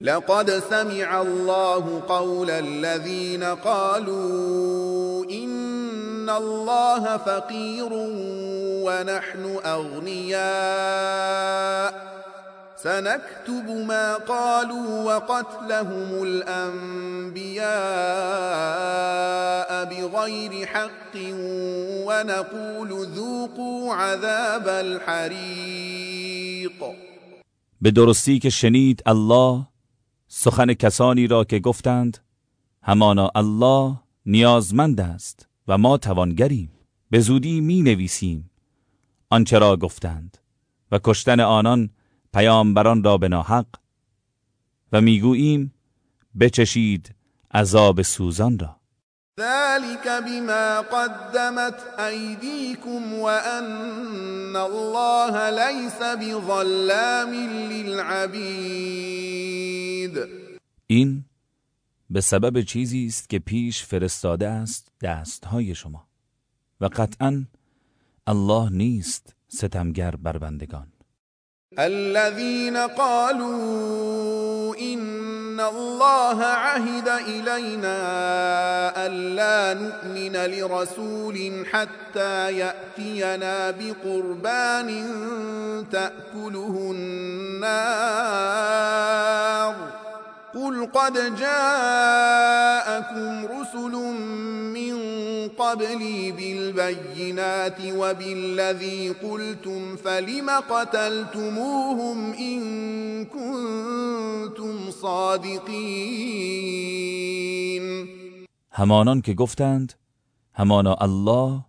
لقد سمع الله قول الذين قالوا إن الله فقير ونحن أغنياء. سنكتب ما قالوا وقتلهم الأنبياء بغير حق ونقول ذوقوا عذاب الحريق. به درستی که شنید الله سخن کسانی را که گفتند همانا الله نیازمند است و ما توانگریم. به زودی می نویسیم آنچه را گفتند و کشتن آنان پیامبران را به ناحق و می‌گوییم بچشید عذاب سوزان را. ذلك بما قدمت أيديكم وأن الله ليس بظلام للعبید این به سبب چیزی است که پیش فرستاده است دستهای شما و قطعا الله نیست ستمگر بر بندگان. الذين قالوا إن الله عهد إلينا ألا نؤمن لرسول حتى يأتينا بقربان تأكله النار. قد جاءكم رسل من قبلي بالبينات وبالذي قلتم فلم قتلتموهم إن كنتم صادقين؟ همانان که گفتند همانا الله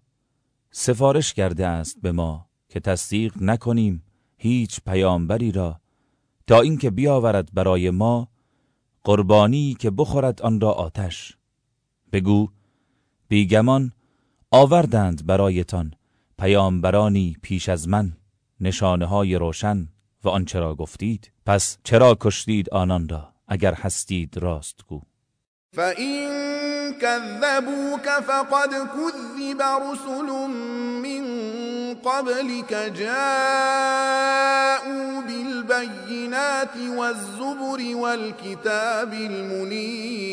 سفارش کرده است به ما که تصدیق نکنیم هیچ پیامبری را تا اینکه بیاورد برای ما قربانی که بخورد آن را آتش. بگو بیگمان آوردند برایتان پیامبرانی پیش از من نشانه های روشن و آنچه را گفتید. پس چرا کشتید آنان را؟ اگر هستید راستگو. فَإِن كَذَّبُوكَ فَقَدْ كُذِّبَ رُسُلٌ مِّن قَبْلِكَ جَاءُوا بِالْبَيِّنَاتِ وَالزُّبُرِ وَالْكِتَابِ الْمُنِيرِ.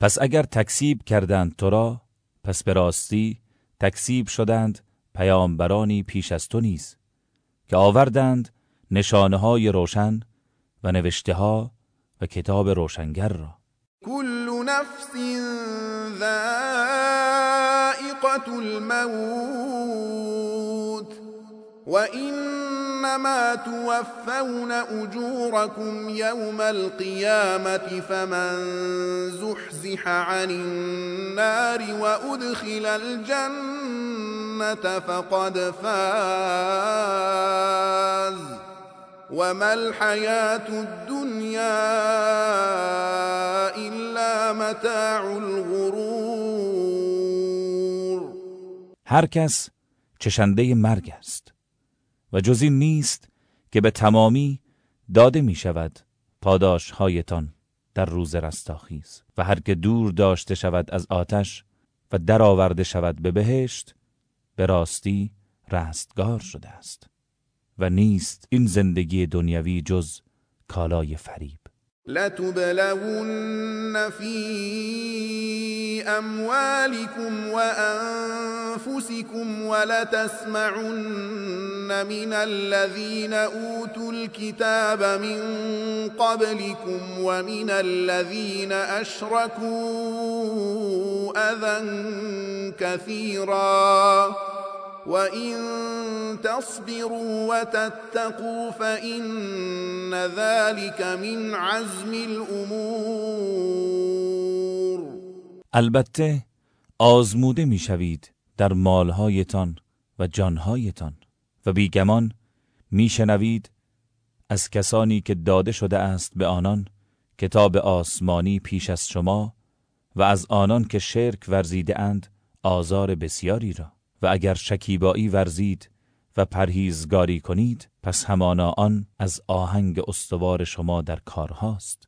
پس اگر تکسیب کردند تو را پس به راستی تکسیب شدند پیامبرانی پیش از تو نیز که آوردند نشانه های روشن و نوشته ها و کتاب روشنگر را كل نفس ذائقة الموت وإنما توفون أجوركم يوم القيامة فمن زحزح عن النار وأدخل الجنة فقد فاز. وما الحياة الدنيا إلا متاع الغرور. هر کس چشنده مرگ است و جز این نیست که به تمامی داده می شود پاداش هایتان در روز رستاخیز و هر که دور داشته شود از آتش و درآورده شود به بهشت به راستی رستگار شده است. و نیست این زندگی دنیوی جز کالای فریب. لتبلون في أموالكم وأنفسكم ولتسمعن من الذين أوتوا الكتاب من قبلكم ومن الذين أشركوا أذى كثيراً وَإِن تَصْبِرُوا وَتَتَّقُوا فَإِنَّ ذَلِكَ مِنْ عَزْمِ الْأُمُورِ. البته آزموده می‌شوید در مالهایتان و جانهایتان و بیگمان میشنوید از کسانی که داده شده است به آنان کتاب آسمانی پیش از شما و از آنان که شرک ورزیده اند آزار بسیاری را. و اگر شکیبایی ورزید و پرهیزگاری کنید پس همانا آن از آهنگ استوار شما در کارهاست.